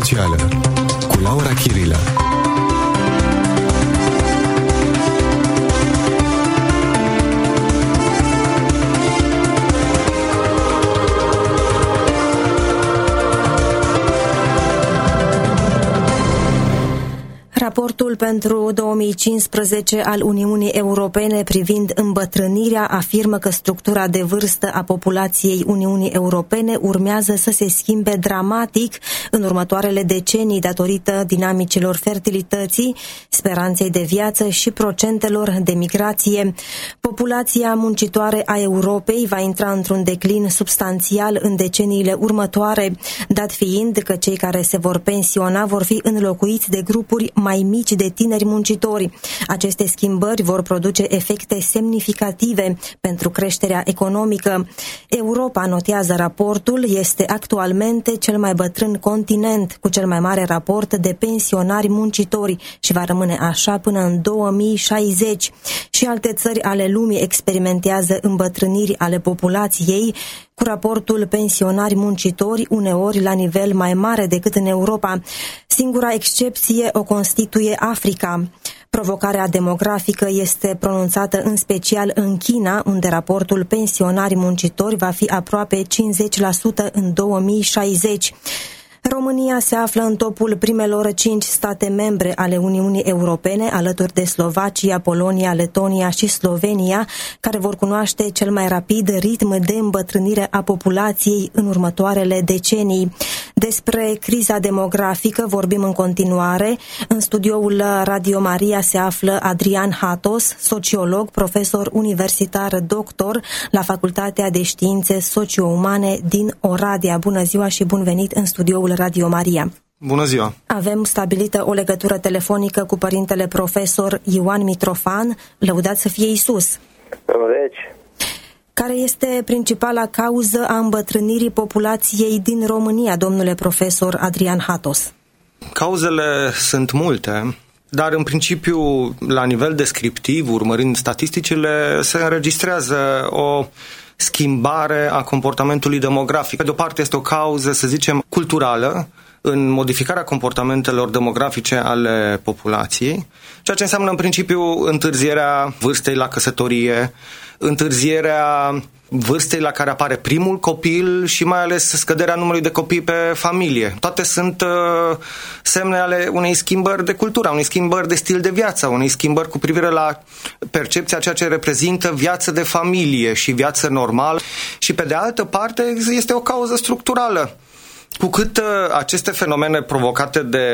socială cu Laura Chirilă. Raportul pentru 2015 al Uniunii Europene privind îmbătrânirea afirmă că structura de vârstă a populației Uniunii Europene urmează să se schimbe dramatic în următoarele decenii datorită dinamicilor fertilității, speranței de viață și procentelor de migrație. Populația muncitoare a Europei va intra într-un declin substanțial în deceniile următoare, dat fiind că cei care se vor pensiona vor fi înlocuiți de grupuri mai mai mici de tineri muncitori. Aceste schimbări vor produce efecte semnificative pentru creșterea economică. Europa, notează raportul, este actualmente cel mai bătrân continent cu cel mai mare raport de pensionari muncitori și va rămâne așa până în 2060. Și alte țări ale lumii experimentează îmbătrâniri ale populației cu raportul pensionari muncitori uneori la nivel mai mare decât în Europa. Singura excepție o constituie Africa. Provocarea demografică este pronunțată în special în China, unde raportul pensionari muncitori va fi aproape 50% în 2060. România se află în topul primelor cinci state membre ale Uniunii Europene, alături de Slovacia, Polonia, Letonia și Slovenia, care vor cunoaște cel mai rapid ritm de îmbătrânire a populației în următoarele decenii. Despre criza demografică vorbim în continuare. În studioul Radio Maria se află Adrian Hatos, sociolog, profesor universitar, doctor la Facultatea de Științe Socio-Umane din Oradea. Bună ziua și bun venit în studioul Radio Maria. Bună ziua! Avem stabilită o legătură telefonică cu părintele profesor Ioan Mitrofan, lăudat să fie Isus. Deci. Care este principala cauză a îmbătrânirii populației din România, domnule profesor Adrian Hatos? Cauzele sunt multe, dar în principiu, la nivel descriptiv, urmărind statisticile, se înregistrează o schimbare a comportamentului demografic. Pe de o parte este o cauză, să zicem, culturală, în modificarea comportamentelor demografice ale populației, ceea ce înseamnă în principiu întârzierea vârstei la căsătorie, întârzierea vârstei la care apare primul copil și mai ales scăderea numărului de copii pe familie. Toate sunt uh, semne ale unei schimbări de cultură, unei schimbări de stil de viață, unei schimbări cu privire la percepția ceea ce reprezintă viață de familie și viață normală și pe de altă parte este o cauză structurală cu cât uh, aceste fenomene provocate de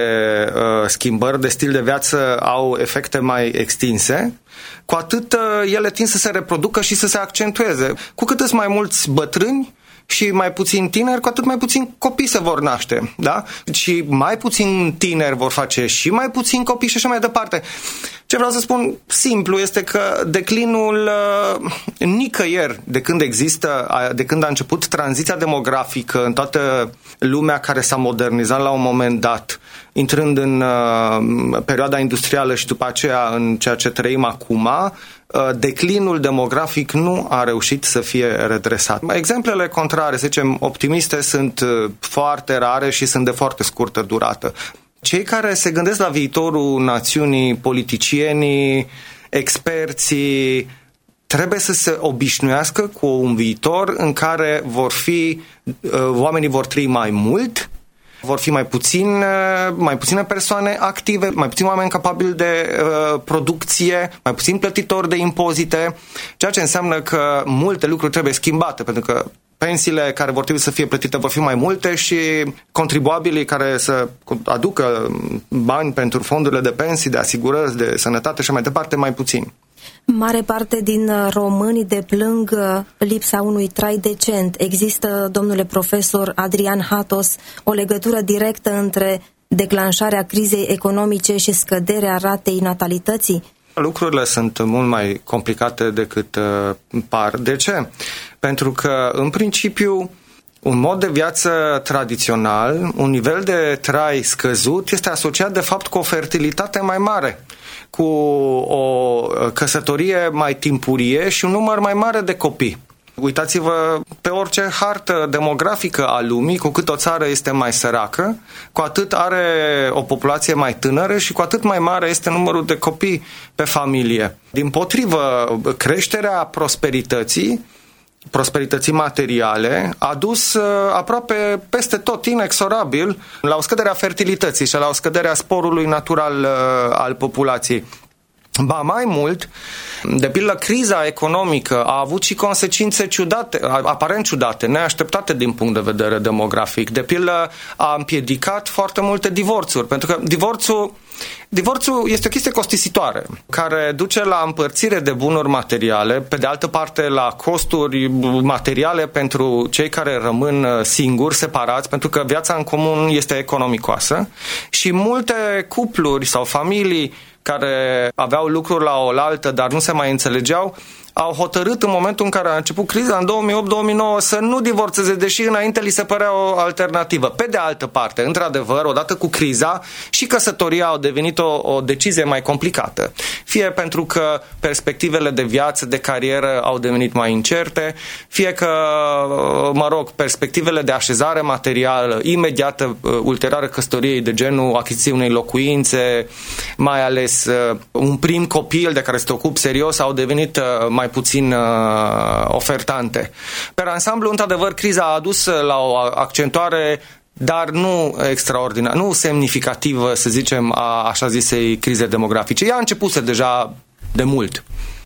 uh, schimbări de stil de viață au efecte mai extinse, cu atât uh, ele tind să se reproducă și să se accentueze. Cu cât sunt mai mulți bătrâni, și mai puțin tineri, cu atât mai puțin copii se vor naște, da? Și mai puțin tineri vor face și mai puțin copii și așa mai departe. Ce vreau să spun simplu este că declinul uh, nicăieri de când există, de când a început tranziția demografică în toată lumea care s-a modernizat la un moment dat, intrând în uh, perioada industrială și după aceea în ceea ce trăim acum, uh, declinul demografic nu a reușit să fie redresat. Exemplele contrare, să zicem, optimiste sunt uh, foarte rare și sunt de foarte scurtă durată cei care se gândesc la viitorul națiunii, politicienii, experții, trebuie să se obișnuiască cu un viitor în care vor fi, uh, oamenii vor trăi mai mult, vor fi mai puțin, uh, mai puține persoane active, mai puțini oameni capabili de uh, producție, mai puțin plătitori de impozite, ceea ce înseamnă că multe lucruri trebuie schimbate, pentru că pensiile care vor trebui să fie plătite vor fi mai multe și contribuabilii care să aducă bani pentru fondurile de pensii, de asigurări, de sănătate și mai departe, mai puțin. Mare parte din români deplâng lipsa unui trai decent. Există, domnule profesor Adrian Hatos, o legătură directă între declanșarea crizei economice și scăderea ratei natalității? Lucrurile sunt mult mai complicate decât uh, par. De ce? Pentru că, în principiu, un mod de viață tradițional, un nivel de trai scăzut, este asociat de fapt cu o fertilitate mai mare, cu o căsătorie mai timpurie și un număr mai mare de copii. Uitați-vă pe orice hartă demografică a lumii, cu cât o țară este mai săracă, cu atât are o populație mai tânără și cu atât mai mare este numărul de copii pe familie. Din potrivă, creșterea prosperității prosperității materiale a dus uh, aproape peste tot, inexorabil, la o scădere a fertilității și la o scădere a sporului natural uh, al populației. Ba mai mult, de pildă, criza economică a avut și consecințe ciudate, aparent ciudate, neașteptate din punct de vedere demografic. De pildă, a împiedicat foarte multe divorțuri, pentru că divorțul Divorțul este o chestie costisitoare, care duce la împărțire de bunuri materiale, pe de altă parte la costuri materiale pentru cei care rămân uh, singuri, separați, pentru că viața în comun este economicoasă și multe cupluri sau familii care aveau lucruri la oaltă, dar nu se mai înțelegeau, au hotărât în momentul în care a început criza, în 2008-2009, să nu divorțeze, deși înainte li se părea o alternativă. Pe de altă parte, într-adevăr, odată cu criza, și căsătoria au devenit o, o decizie mai complicată. Fie pentru că perspectivele de viață, de carieră au devenit mai incerte, fie că, mă rog, perspectivele de așezare materială imediată, uh, ulterioară căsătoriei de genul achiziției unei locuințe, mai ales uh, un prim copil de care se te ocupi serios, au devenit uh, mai mai puțin uh, ofertante. Per ansamblu, într-adevăr, criza a adus la o accentuare dar nu extraordinar, nu semnificativă, să zicem, a așa zisei crize demografice. Ea a început deja de mult.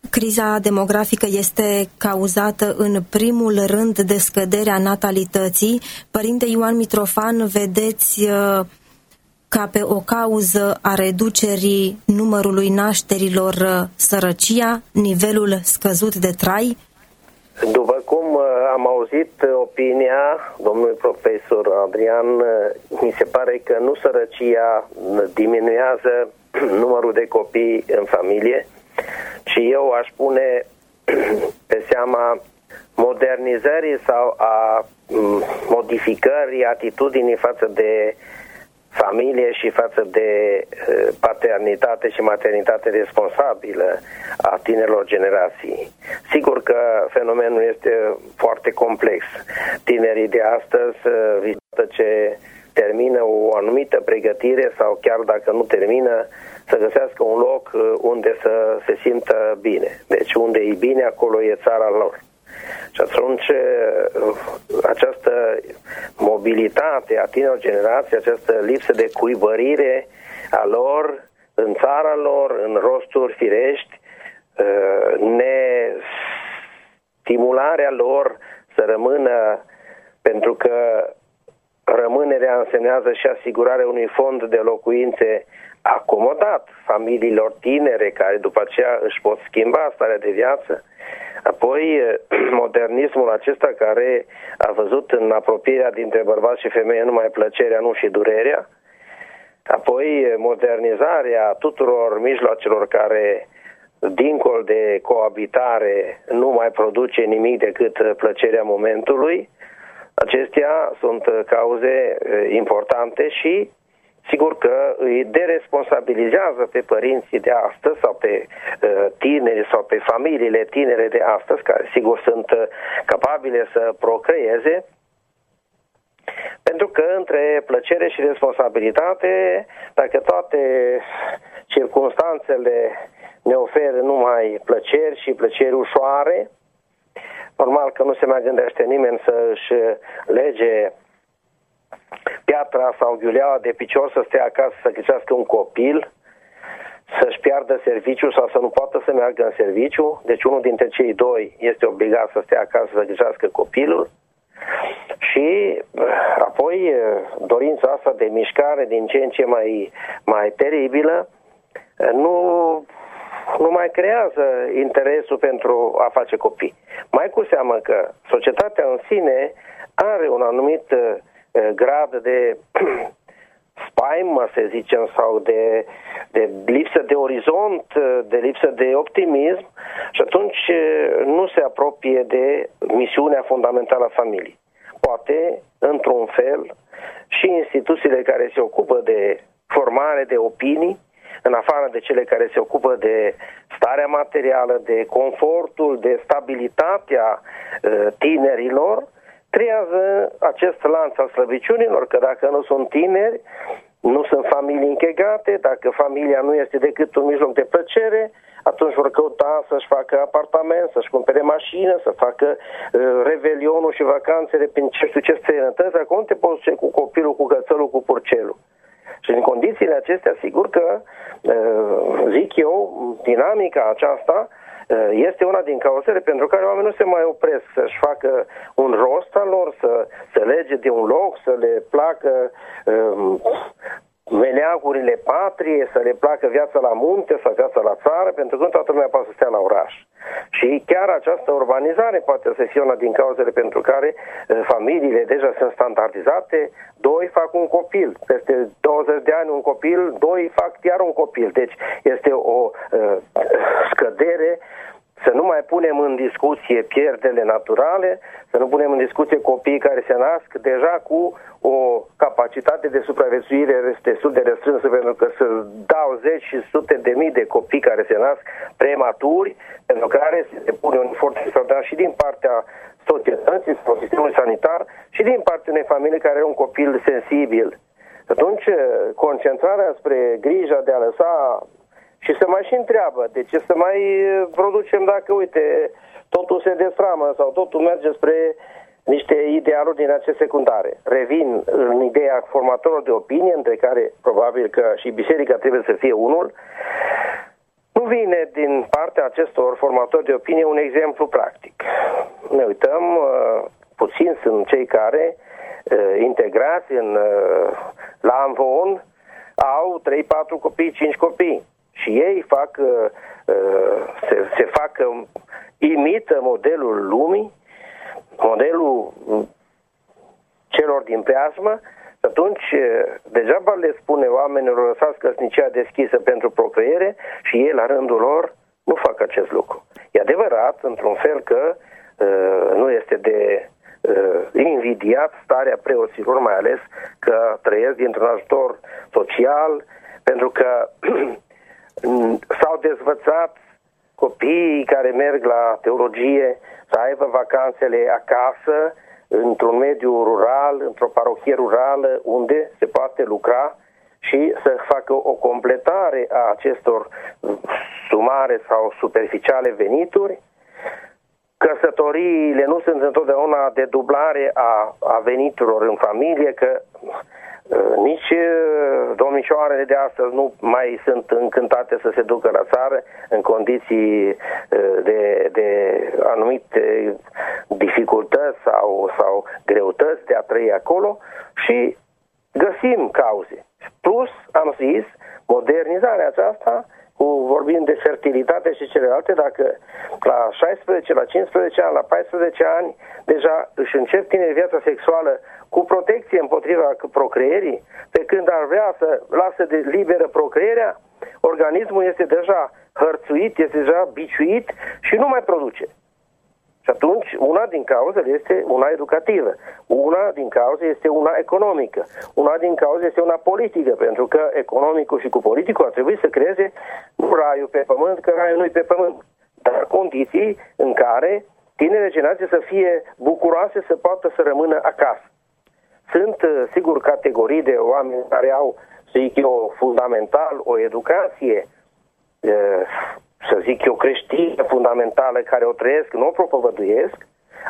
Criza demografică este cauzată în primul rând de scăderea natalității. Părinte Ioan Mitrofan, vedeți uh, ca pe o cauză a reducerii numărului nașterilor uh, sărăcia, nivelul scăzut de trai? După cum uh, am auzit opinia domnului profesor Adrian, uh, mi se pare că nu sărăcia diminuează numărul de copii în familie, ci eu aș pune pe seama modernizării sau a mm, modificării atitudinii față de familie și față de uh, paternitate și maternitate responsabilă a tinerilor generații. Sigur că fenomenul este foarte complex. Tinerii de astăzi, uh, ce termină o anumită pregătire sau chiar dacă nu termină, să găsească un loc uh, unde să se simtă bine. Deci unde e bine, acolo e țara lor. Și atunci această mobilitate a tinerilor generații, această lipsă de cuibărire a lor în țara lor, în rosturi firești, ne stimularea lor să rămână pentru că rămânerea însemnează și asigurarea unui fond de locuințe acomodat familiilor tinere care după aceea își pot schimba starea de viață. Apoi, modernismul acesta care a văzut în apropierea dintre bărbați și femeie numai plăcerea, nu și durerea. Apoi, modernizarea tuturor mijloacelor care, dincolo de coabitare, nu mai produce nimic decât plăcerea momentului. Acestea sunt cauze eh, importante și Sigur că îi deresponsabilizează pe părinții de astăzi sau pe uh, tineri sau pe familiile tinere de astăzi, care sigur sunt uh, capabile să procreeze, pentru că între plăcere și responsabilitate, dacă toate circunstanțele ne oferă numai plăceri și plăceri ușoare, normal că nu se mai gândește nimeni să își lege piatra sau ghiuleaua de picior să stea acasă să găsească un copil, să-și piardă serviciu sau să nu poată să meargă în serviciu, deci unul dintre cei doi este obligat să stea acasă să găsească copilul și apoi dorința asta de mișcare din ce în ce mai, mai teribilă nu, nu mai creează interesul pentru a face copii. Mai cu seamă că societatea în sine are un anumit Eh, grad de spaimă, să zicem, sau de, de lipsă de orizont, eh, de lipsă de optimism și atunci eh, nu se apropie de misiunea fundamentală a familiei. Poate, într-un fel, și instituțiile care se ocupă de formare de opinii în afară de cele care se ocupă de starea materială, de confortul, de stabilitatea uh, tinerilor, creează acest lanț al slăbiciunilor, că dacă nu sunt tineri, nu sunt familii închegate, dacă familia nu este decât un mijloc de plăcere, atunci vor căuta să-și facă apartament, să-și cumpere mașină, să facă uh, revelionul și vacanțele prin ce știu ce străinătăți, acum te poți cu copilul, cu gățelul, cu purcelul. Și în condițiile acestea, sigur că, uh, zic eu, dinamica aceasta uh, este una din cauzele pentru care oamenii nu se mai opresc să-și facă un rost al lor, să se lege de un loc, să le placă um, meleagurile patrie, să le placă viața la munte sau viața la țară, pentru că nu toată lumea poate să stea la oraș. Și chiar această urbanizare poate să fie una din cauzele pentru care uh, familiile deja sunt standardizate, doi fac un copil, peste 20 de ani un copil, doi fac chiar un copil. Deci este o uh, scădere să nu mai punem în discuție pierdele naturale, să nu punem în discuție copiii care se nasc deja cu o capacitate de supraviețuire destul de restrânsă, pentru că să dau zeci și sute de mii de copii care se nasc prematuri, pentru care se depune un efort extraordinar și din partea societății sau sistemului sanitar și din partea unei familii care are un copil sensibil. Atunci, concentrarea spre grija de a lăsa și se mai și întreabă de ce să mai producem dacă, uite, totul se destramă sau totul merge spre niște idealuri din aceste secundare. Revin în ideea formatorilor de opinie, între care probabil că și biserica trebuie să fie unul, nu vine din partea acestor formatori de opinie un exemplu practic. Ne uităm, uh, puțin sunt cei care uh, integrați în, uh, la Amvon au 3-4 copii, 5 copii și ei fac, se, se fac, imită modelul lumii modelul celor din preajmă, atunci degeaba le spune oamenilor lăsați căsnicia deschisă pentru procreere și ei la rândul lor nu fac acest lucru. E adevărat, într-un fel, că uh, nu este de uh, invidiat starea preoților, mai ales că trăiesc dintr-un ajutor social, pentru că s-au dezvățat copiii care merg la teologie să aibă vacanțele acasă, într-un mediu rural, într-o parohie rurală, unde se poate lucra și să facă o completare a acestor sumare sau superficiale venituri. Căsătoriile nu sunt întotdeauna de dublare a, a veniturilor în familie, că Uh, nici uh, domnișoarele de astăzi nu mai sunt încântate să se ducă la țară în condiții uh, de, de anumite dificultăți sau, sau greutăți de a trăi acolo și găsim cauze. Plus, am zis, modernizarea aceasta cu vorbim de fertilitate și celelalte, dacă la 16, la 15 ani, la 14 ani deja își încep tineri viața sexuală cu protecție împotriva procreierii, pe când ar vrea să lasă de liberă procreerea, organismul este deja hărțuit, este deja biciuit și nu mai produce. Și atunci, una din cauzele este una educativă, una din cauze este una economică, una din cauze este una politică, pentru că economicul și cu politicul ar trebui să creeze nu raiul pe pământ, că raiul nu-i pe pământ, dar condiții în care tinere generații să fie bucuroase să poată să rămână acasă. Sunt, uh, sigur, categorii de oameni care au, să zic eu, fundamental o educație, uh, să zic eu, creștină fundamentală, care o trăiesc, nu o propovăduiesc,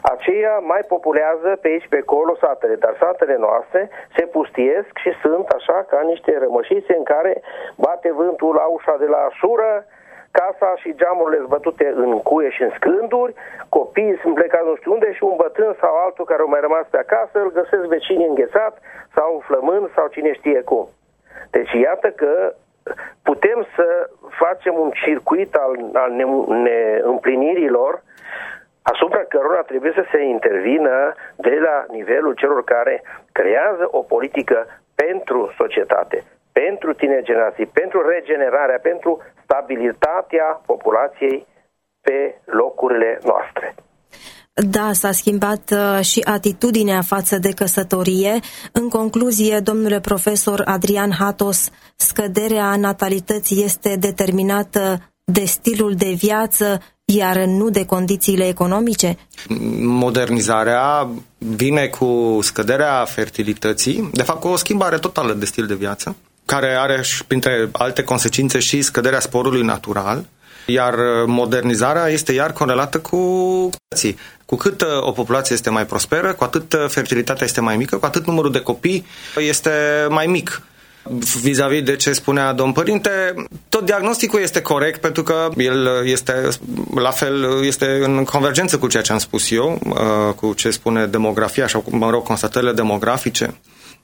aceia mai populează pe aici, pe acolo satele, dar satele noastre se pustiesc și sunt așa ca niște rămășițe în care bate vântul la ușa de la șură, casa și geamurile zbătute în cuie și în scânduri, copiii sunt plecați nu știu unde și un bătrân sau altul care au mai rămas pe acasă îl găsesc vecinii înghețat sau flămând sau cine știe cum. Deci iată că putem să facem un circuit al, al neîmplinirilor asupra cărora trebuie să se intervină de la nivelul celor care creează o politică pentru societate, pentru tine generații, pentru regenerarea, pentru stabilitatea populației pe locurile noastre. Da, s-a schimbat uh, și atitudinea față de căsătorie. În concluzie, domnule profesor Adrian Hatos, scăderea natalității este determinată de stilul de viață, iar nu de condițiile economice? Modernizarea vine cu scăderea fertilității, de fapt cu o schimbare totală de stil de viață, care are și printre alte consecințe și scăderea sporului natural, iar modernizarea este iar corelată cu cu cât uh, o populație este mai prosperă, cu atât uh, fertilitatea este mai mică, cu atât numărul de copii este mai mic vis-a-vis de ce spunea domn părinte, tot diagnosticul este corect pentru că el este la fel este în convergență cu ceea ce am spus eu, uh, cu ce spune demografia sau, mă rog, constatările demografice.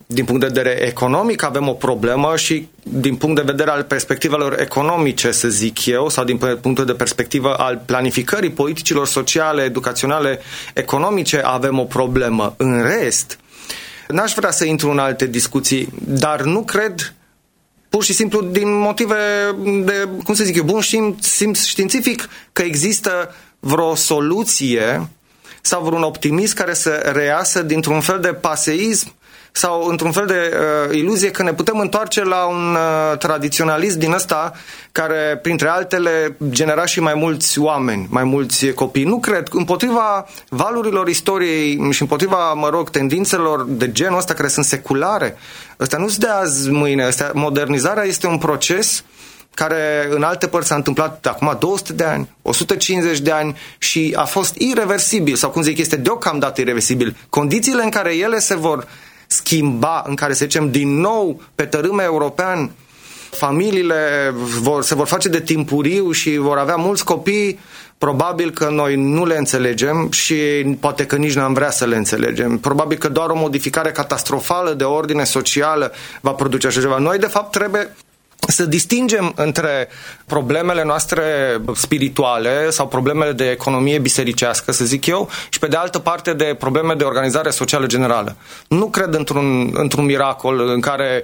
Din punct de vedere economic avem o problemă și din punct de vedere al perspectivelor economice, să zic eu, sau din punct de perspectivă al planificării politicilor sociale, educaționale, economice, avem o problemă. În rest, N-aș vrea să intru în alte discuții, dar nu cred pur și simplu din motive de, cum să zic eu, bun simț științific, că există vreo soluție sau vreun optimism care să reiasă dintr-un fel de paseism sau într-un fel de uh, iluzie că ne putem întoarce la un uh, tradiționalism din ăsta care, printre altele, genera și mai mulți oameni, mai mulți copii. Nu cred. Împotriva valurilor istoriei și împotriva, mă rog, tendințelor de genul ăsta care sunt seculare, ăsta nu se de azi mâine. Astea, modernizarea este un proces care în alte părți s-a întâmplat acum 200 de ani, 150 de ani și a fost irreversibil, sau cum zic, este deocamdată irreversibil. Condițiile în care ele se vor schimba, în care, să zicem, din nou pe tărâme european familiile vor, se vor face de timpuriu și vor avea mulți copii, probabil că noi nu le înțelegem și poate că nici nu am vrea să le înțelegem. Probabil că doar o modificare catastrofală de ordine socială va produce așa ceva. Noi, de fapt, trebuie să distingem între problemele noastre spirituale sau problemele de economie bisericească, să zic eu, și pe de altă parte de probleme de organizare socială generală. Nu cred într-un, într-un miracol în care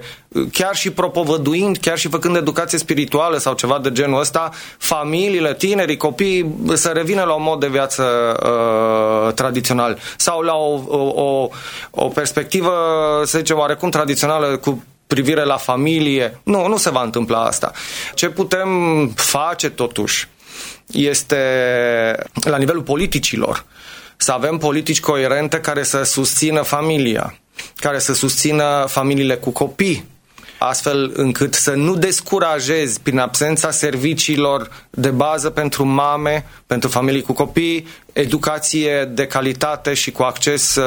chiar și propovăduind, chiar și făcând educație spirituală sau ceva de genul ăsta, familiile, tinerii, copiii să revină la un mod de viață uh, tradițional sau la o, o, o perspectivă, să zicem, oarecum tradițională cu privire la familie. Nu, nu se va întâmpla asta. Ce putem face totuși este la nivelul politicilor să avem politici coerente care să susțină familia, care să susțină familiile cu copii, astfel încât să nu descurajezi prin absența serviciilor de bază pentru mame, pentru familii cu copii, educație de calitate și cu acces uh,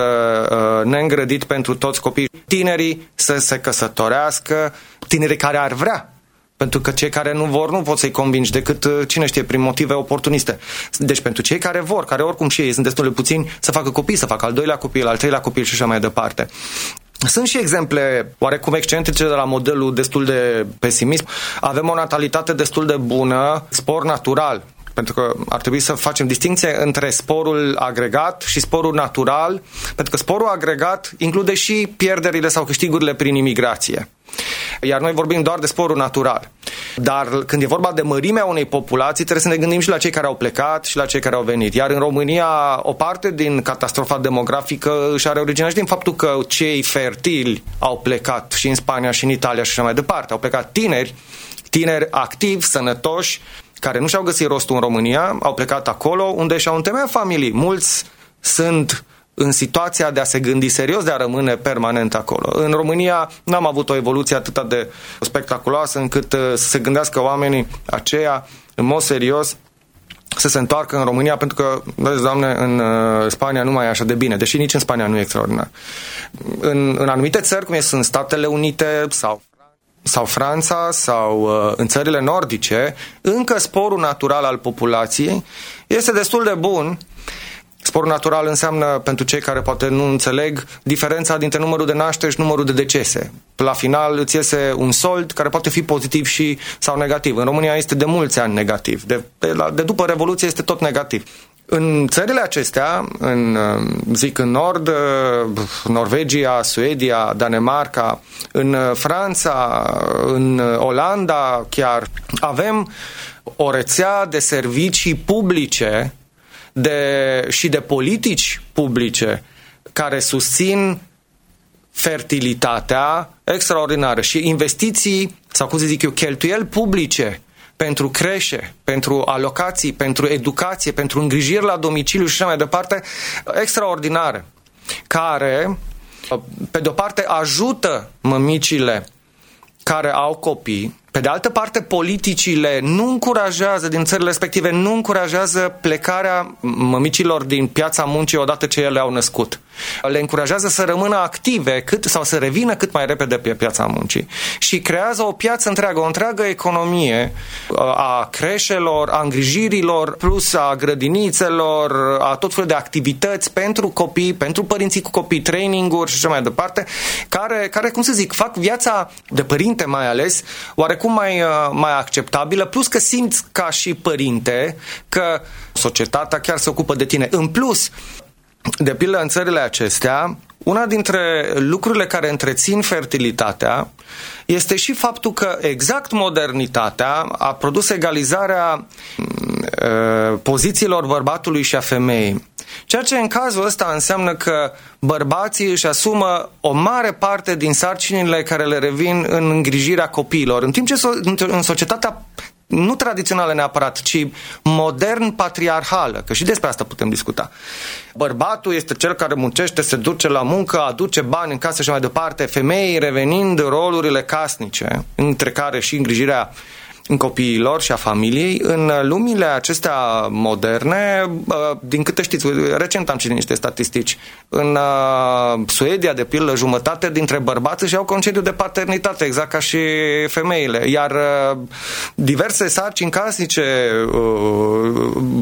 uh, neîngrădit pentru toți copiii, tinerii să se căsătorească, tinerii care ar vrea pentru că cei care nu vor nu pot să-i convingi decât, uh, cine știe, prin motive oportuniste. Deci pentru cei care vor, care oricum și ei sunt destul de puțini, să facă copii, să facă al doilea copil, al treilea copil și așa mai departe. Sunt și exemple oarecum excentrice de la modelul destul de pesimist. Avem o natalitate destul de bună, spor natural, pentru că ar trebui să facem distinție între sporul agregat și sporul natural, pentru că sporul agregat include și pierderile sau câștigurile prin imigrație. Iar noi vorbim doar de sporul natural. Dar când e vorba de mărimea unei populații, trebuie să ne gândim și la cei care au plecat și la cei care au venit. Iar în România, o parte din catastrofa demografică își are originea și din faptul că cei fertili au plecat și în Spania și în Italia și așa mai departe. Au plecat tineri, tineri activi, sănătoși, care nu și-au găsit rostul în România, au plecat acolo unde și-au întemeiat familii. Mulți sunt în situația de a se gândi serios de a rămâne permanent acolo. În România n-am avut o evoluție atât de spectaculoasă încât uh, să se gândească oamenii aceia în mod serios să se întoarcă în România pentru că, vezi, doamne, în uh, Spania nu mai e așa de bine, deși nici în Spania nu e extraordinar. În, în anumite țări, cum sunt Statele Unite sau sau Franța sau uh, în țările nordice, încă sporul natural al populației este destul de bun. Sporul natural înseamnă, pentru cei care poate nu înțeleg, diferența dintre numărul de nașteri și numărul de decese. La final îți iese un sold care poate fi pozitiv și sau negativ. În România este de mulți ani negativ. De, de, la, de după Revoluție este tot negativ. În țările acestea, în, uh, zic în nord, uh, Norvegia, Suedia, Danemarca, în uh, Franța, în Olanda chiar, avem o rețea de servicii publice de, și de politici publice care susțin fertilitatea extraordinară și investiții, sau cum să zic eu, cheltuieli publice pentru creșe, pentru alocații, pentru educație, pentru îngrijiri la domiciliu și așa mai departe, extraordinare, care, pe de-o parte, ajută mămicile care au copii pe de altă parte, politicile nu încurajează, din țările respective, nu încurajează plecarea mămicilor din piața muncii odată ce ele au născut. Le încurajează să rămână active cât, sau să revină cât mai repede pe piața muncii. Și creează o piață întreagă, o întreagă economie uh, a creșelor, a îngrijirilor, plus a grădinițelor, a tot felul de activități pentru copii, pentru părinții cu copii, traininguri și așa mai departe, care, care, cum să zic, fac viața de părinte mai ales oarecum oarecum mai, uh, mai acceptabilă, plus că simți ca și părinte că societatea chiar se ocupă de tine. În plus, de pildă în țările acestea, una dintre lucrurile care întrețin fertilitatea este și faptul că exact modernitatea a produs egalizarea uh, pozițiilor bărbatului și a femeii. Ceea ce în cazul ăsta înseamnă că bărbații își asumă o mare parte din sarcinile care le revin în îngrijirea copiilor, în timp ce în societatea nu tradițională neapărat, ci modern patriarhală, că și despre asta putem discuta. Bărbatul este cel care muncește, se duce la muncă, aduce bani în casă și mai departe, femeii revenind rolurile casnice, între care și îngrijirea în copiilor și a familiei. În lumile acestea moderne, din câte știți, recent am citit niște statistici, în Suedia, de pildă, jumătate dintre bărbați își au concediu de paternitate, exact ca și femeile, iar diverse sarcini casnice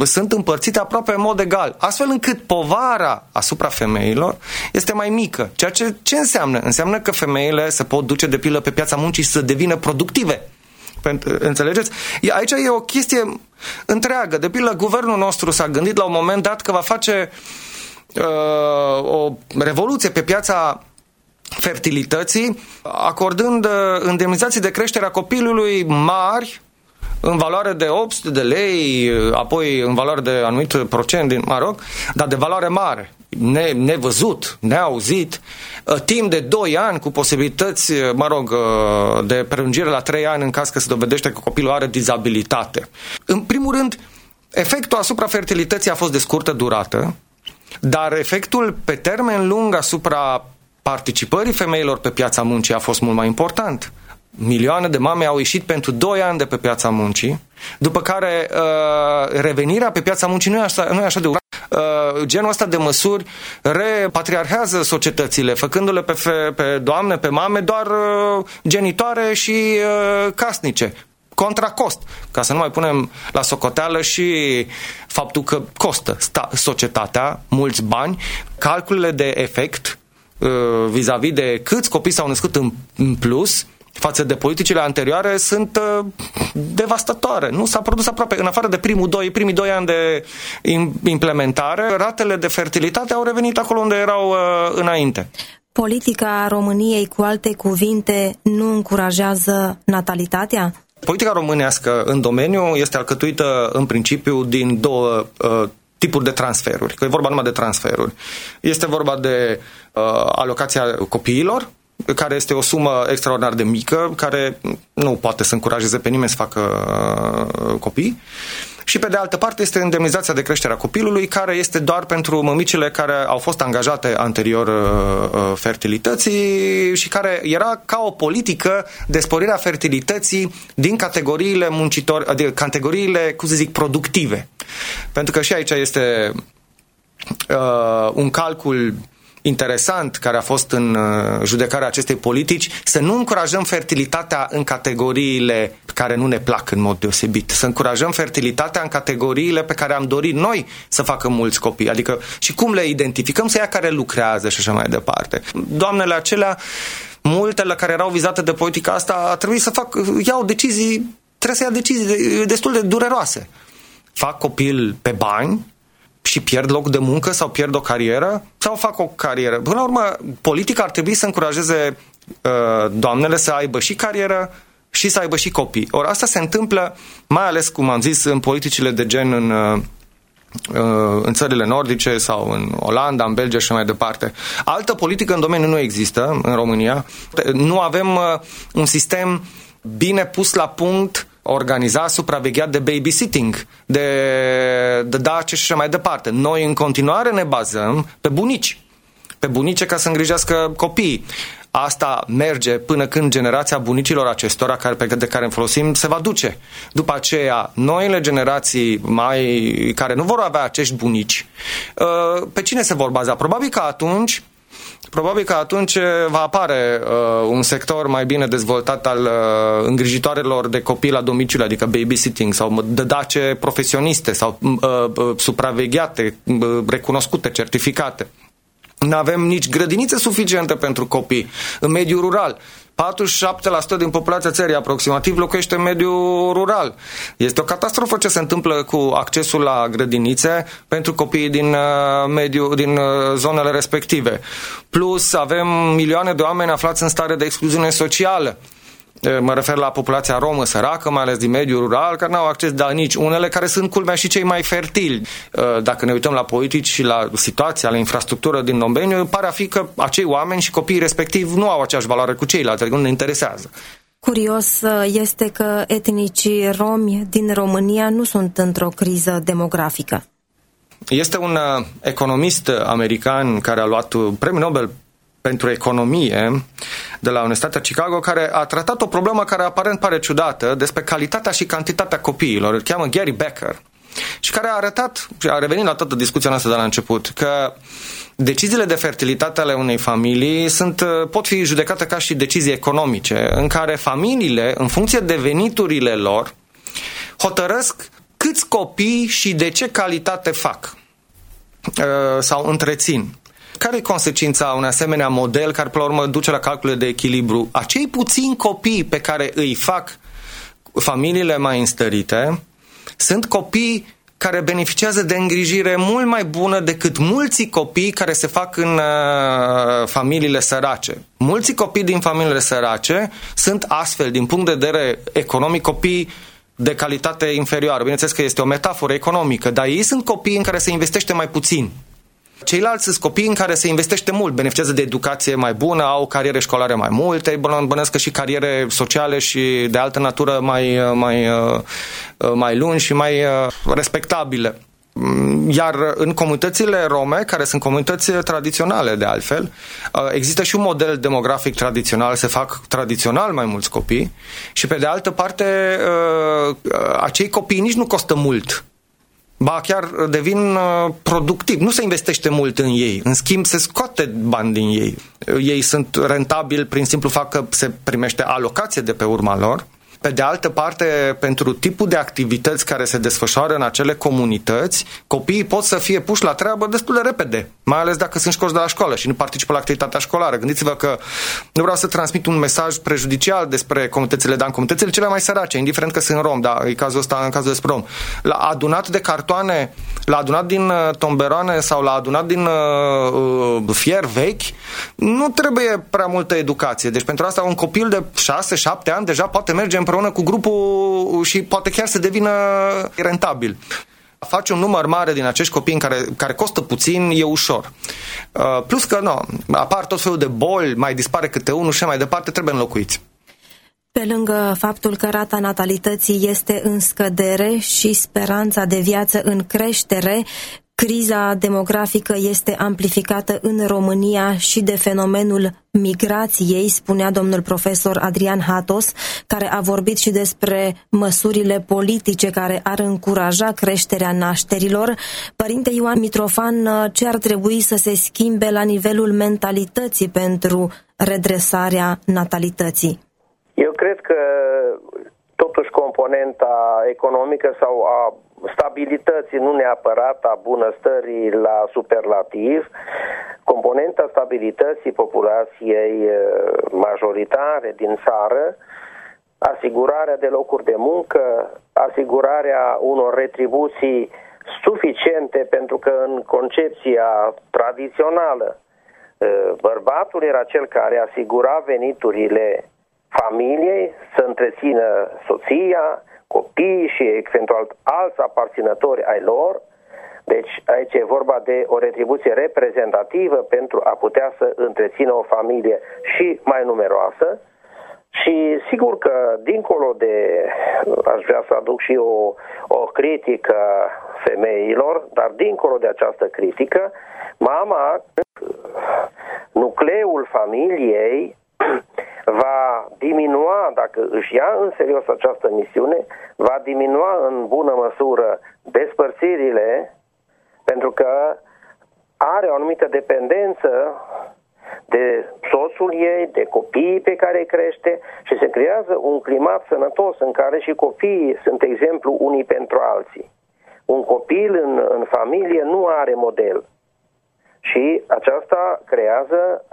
sunt împărțite aproape în mod egal, astfel încât povara asupra femeilor este mai mică. Ceea ce, ce înseamnă? Înseamnă că femeile se pot duce de pildă pe piața muncii și să devină productive Înțelegeți? Aici e o chestie întreagă. De pildă, guvernul nostru s-a gândit la un moment dat că va face uh, o revoluție pe piața fertilității, acordând uh, indemnizații de creștere a copilului mari, în valoare de 800 de lei, apoi în valoare de anumit procent din Maroc, dar de valoare mare, ne, nevăzut, neauzit, uh, timp de 2 ani cu posibilități, uh, mă rog, uh, de prelungire la 3 ani în caz că se dovedește că copilul are dizabilitate. În primul rând, efectul asupra fertilității a fost de scurtă durată, dar efectul pe termen lung asupra participării femeilor pe piața muncii a fost mult mai important milioane de mame au ieșit pentru 2 ani de pe piața muncii, după care uh, revenirea pe piața muncii nu e așa, nu e așa de urat. Uh, genul ăsta de măsuri repatriarhează societățile, făcându-le pe, fe, pe doamne, pe mame, doar uh, genitoare și uh, casnice contra cost, ca să nu mai punem la socoteală și faptul că costă sta, societatea mulți bani, calculele de efect uh, vis-a-vis de câți copii s-au născut în, în plus față de politicile anterioare sunt uh, devastatoare. Nu s-a produs aproape, în afară de primul doi, primii doi ani de implementare, ratele de fertilitate au revenit acolo unde erau uh, înainte. Politica României, cu alte cuvinte, nu încurajează natalitatea? Politica românească în domeniu este alcătuită în principiu din două uh, tipuri de transferuri, că e vorba numai de transferuri. Este vorba de uh, alocația copiilor, care este o sumă extraordinar de mică, care nu poate să încurajeze pe nimeni să facă uh, copii. Și pe de altă parte este indemnizația de creștere a copilului, care este doar pentru mămicile care au fost angajate anterior uh, uh, fertilității și care era ca o politică de sporire a fertilității din categoriile muncitori, adică categoriile, cum să zic, productive. Pentru că și aici este uh, un calcul interesant care a fost în uh, judecarea acestei politici, să nu încurajăm fertilitatea în categoriile care nu ne plac în mod deosebit, să încurajăm fertilitatea în categoriile pe care am dorit noi să facă mulți copii, adică și cum le identificăm, să ia care lucrează și așa mai departe. Doamnele acelea, multele care erau vizate de politica asta, a trebuit să fac, iau decizii, trebuie să ia decizii destul de dureroase. Fac copil pe bani, și pierd loc de muncă sau pierd o carieră sau fac o carieră. Până la urmă, politica ar trebui să încurajeze uh, doamnele să aibă și carieră și să aibă și copii. Ori asta se întâmplă mai ales, cum am zis, în politicile de gen în, uh, în țările nordice sau în Olanda, în Belgia și mai departe. Altă politică în domeniu nu există în România. Nu avem un sistem bine pus la punct organizat, supravegheat de babysitting, de, de dace și așa mai departe. Noi în continuare ne bazăm pe bunici, pe bunice ca să îngrijească copiii. Asta merge până când generația bunicilor acestora care, de care îmi folosim se va duce. După aceea, noile generații mai, care nu vor avea acești bunici, uh, pe cine se vor baza? Probabil că atunci probabil că atunci va apare uh, un sector mai bine dezvoltat al uh, îngrijitoarelor de copii la domiciliu, adică babysitting sau dădace profesioniste sau uh, uh, supravegheate, uh, recunoscute, certificate. Nu avem nici grădinițe suficiente pentru copii în mediul rural. 47% din populația țării aproximativ locuiește în mediul rural. Este o catastrofă ce se întâmplă cu accesul la grădinițe pentru copiii din, uh, mediu, din uh, zonele respective. Plus avem milioane de oameni aflați în stare de excluziune socială. Mă refer la populația romă săracă, mai ales din mediul rural, care nu au acces la nici unele care sunt culmea și cei mai fertili. Dacă ne uităm la politici și la situația, la infrastructură din domeniu, pare a fi că acei oameni și copiii respectiv nu au aceeași valoare cu ceilalți, adică nu ne interesează. Curios este că etnicii romi din România nu sunt într-o criză demografică. Este un economist american care a luat premiul Nobel pentru economie de la Universitatea Chicago, care a tratat o problemă care aparent pare ciudată despre calitatea și cantitatea copiilor. Îl cheamă Gary Becker. Și care a arătat, și a revenit la toată discuția noastră de la început, că deciziile de fertilitate ale unei familii sunt, pot fi judecate ca și decizii economice, în care familiile, în funcție de veniturile lor, hotărăsc câți copii și de ce calitate fac uh, sau întrețin. Care e consecința unui asemenea model care, pe la urmă, duce la calcule de echilibru? Acei puțini copii pe care îi fac familiile mai înstărite sunt copii care beneficiază de îngrijire mult mai bună decât mulți copii care se fac în uh, familiile sărace. Mulți copii din familiile sărace sunt astfel, din punct de vedere economic, copii de calitate inferioară. Bineînțeles că este o metaforă economică, dar ei sunt copii în care se investește mai puțin. Ceilalți sunt copii în care se investește mult, beneficiază de educație mai bună, au cariere școlare mai multe, bănesc că și cariere sociale și de altă natură mai, mai, mai lungi și mai respectabile. Iar în comunitățile rome, care sunt comunități tradiționale de altfel, există și un model demografic tradițional, se fac tradițional mai mulți copii și pe de altă parte acei copii nici nu costă mult ba chiar devin uh, productivi. Nu se investește mult în ei, în schimb se scoate bani din ei. Ei sunt rentabili prin simplu fapt că se primește alocație de pe urma lor pe de altă parte, pentru tipul de activități care se desfășoară în acele comunități, copiii pot să fie puși la treabă destul de repede, mai ales dacă sunt școși de la școală și nu participă la activitatea școlară. Gândiți-vă că nu vreau să transmit un mesaj prejudicial despre comunitățile, dar în comunitățile cele mai sărace, indiferent că sunt rom, dar e cazul ăsta în cazul despre rom. La adunat de cartoane, la adunat din uh, tomberoane sau la adunat din uh, uh fier vechi, nu trebuie prea multă educație. Deci pentru asta un copil de 6-7 ani deja poate merge împreună împreună cu grupul și poate chiar să devină rentabil face un număr mare din acești copii care, care costă puțin, e ușor. Uh, plus că, nu, apar tot felul de boli, mai dispare câte unul și mai departe, trebuie înlocuiți. Pe lângă faptul că rata natalității este în scădere și speranța de viață în creștere, Criza demografică este amplificată în România și de fenomenul migrației, spunea domnul profesor Adrian Hatos, care a vorbit și despre măsurile politice care ar încuraja creșterea nașterilor. Părinte Ioan Mitrofan, ce ar trebui să se schimbe la nivelul mentalității pentru redresarea natalității? Eu cred că totuși componenta economică sau a stabilității, nu neapărat a bunăstării la superlativ, componenta stabilității populației majoritare din țară, asigurarea de locuri de muncă, asigurarea unor retribuții suficiente pentru că în concepția tradițională bărbatul era cel care asigura veniturile familiei să întrețină soția, copiii și eventual alți aparținători ai lor, Deci aici e vorba de o retribuție reprezentativă pentru a putea să întrețină o familie și mai numeroasă, și sigur că, dincolo de, aș vrea să aduc și o, o critică femeilor, dar dincolo de această critică, mama, nucleul familiei, va diminua, dacă își ia în serios această misiune, va diminua în bună măsură despărțirile, pentru că are o anumită dependență de soțul ei, de copiii pe care îi crește și se creează un climat sănătos în care și copiii sunt exemplu unii pentru alții. Un copil în, în familie nu are model și aceasta creează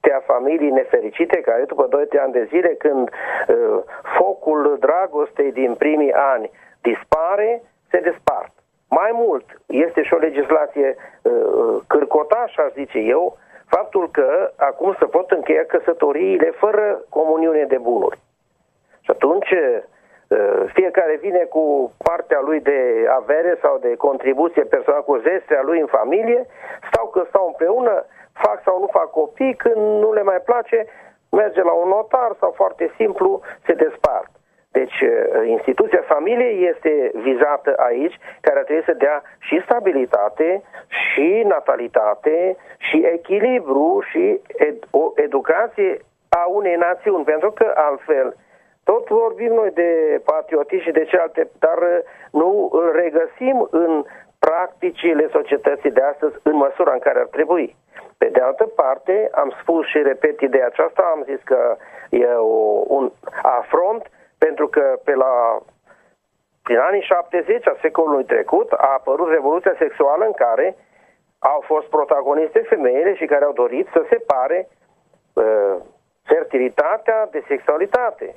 atâtea familii nefericite care după 2-3 ani de zile când uh, focul dragostei din primii ani dispare, se despart. Mai mult, este și o legislație uh, uh cârcotașă, aș zice eu, faptul că acum se pot încheia căsătoriile fără comuniune de bunuri. Și atunci fiecare vine cu partea lui de avere sau de contribuție personală cu zestrea lui în familie, stau că stau împreună, fac sau nu fac copii, când nu le mai place, merge la un notar sau foarte simplu se despart. Deci uh, instituția familiei este vizată aici, care trebuie să dea și stabilitate, și natalitate, și echilibru, și ed- o educație a unei națiuni, pentru că altfel tot vorbim noi de patriotism și de cealaltă, dar uh, nu îl regăsim în practicile societății de astăzi în măsura în care ar trebui. Pe de altă parte, am spus și repet ideea aceasta, am zis că e o, un afront pentru că pe la prin anii 70 a secolului trecut a apărut revoluția sexuală în care au fost protagoniste femeile și care au dorit să separe uh, fertilitatea de sexualitate.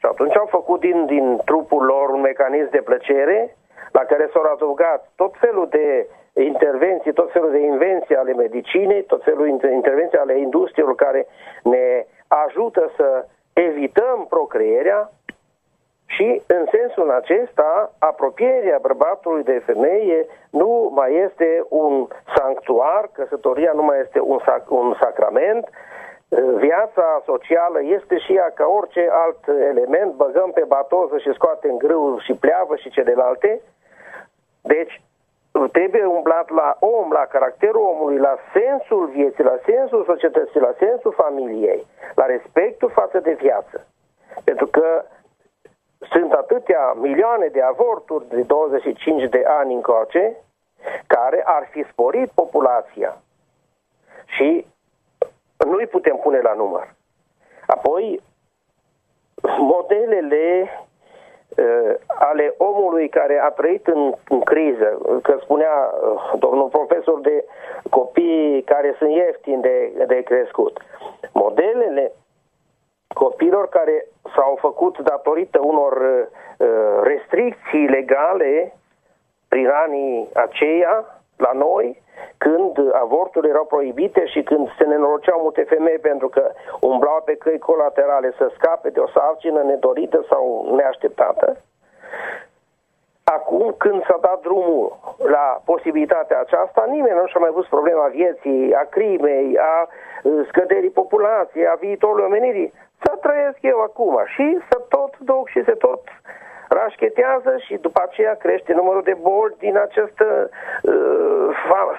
Și atunci au făcut din, din trupul lor un mecanism de plăcere la care s-au adăugat tot felul de intervenții, tot felul de invenții ale medicinei, tot felul de intervenții ale industriilor care ne ajută să evităm procreerea și în sensul acesta, apropierea bărbatului de femeie nu mai este un sanctuar, căsătoria nu mai este un, sac, un sacrament, viața socială este și ea ca orice alt element, băgăm pe batoză și scoatem grâu și pleavă și celelalte. Deci trebuie umblat la om, la caracterul omului, la sensul vieții, la sensul societății, la sensul familiei, la respectul față de viață. Pentru că sunt atâtea milioane de avorturi de 25 de ani încoace care ar fi sporit populația și nu îi putem pune la număr. Apoi, modelele uh, ale omului care a trăit în, în criză, că spunea uh, domnul profesor de copii care sunt ieftini de, de crescut. Modelele copilor care s-au făcut datorită unor uh, restricții legale prin anii aceia la noi, când avorturile erau proibite și când se nenoroceau multe femei pentru că umblau pe căi colaterale să scape de o sarcină nedorită sau neașteptată. Acum, când s-a dat drumul la posibilitatea aceasta, nimeni nu și-a mai pus problema vieții, a crimei, a uh, scăderii populației, a viitorului omenirii să trăiesc eu acum și să tot duc și să tot rașchetează și după aceea crește numărul de boli din această uh,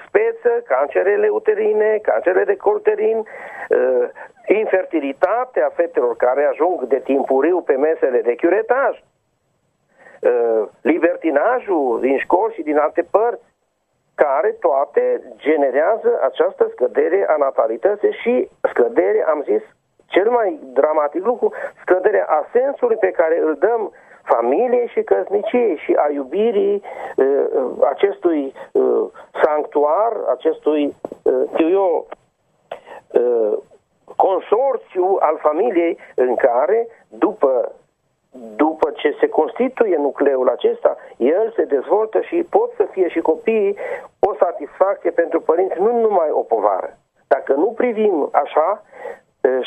speță, cancerele uterine, cancerele de colterin, uh, infertilitatea fetelor care ajung de timpuriu pe mesele de chiuretaj, uh, libertinajul din școli și din alte părți, care toate generează această scădere a natalității și scădere, am zis, cel mai dramatic lucru, scăderea a sensului pe care îl dăm familiei și căsniciei și a iubirii uh, uh acestui uh, sanctuar, acestui, uh, știu eu, uh, consorțiu al familiei în care, după, după ce se constituie nucleul acesta, el se dezvoltă și pot să fie și copiii o satisfacție pentru părinți, nu numai o povară. Dacă nu privim așa,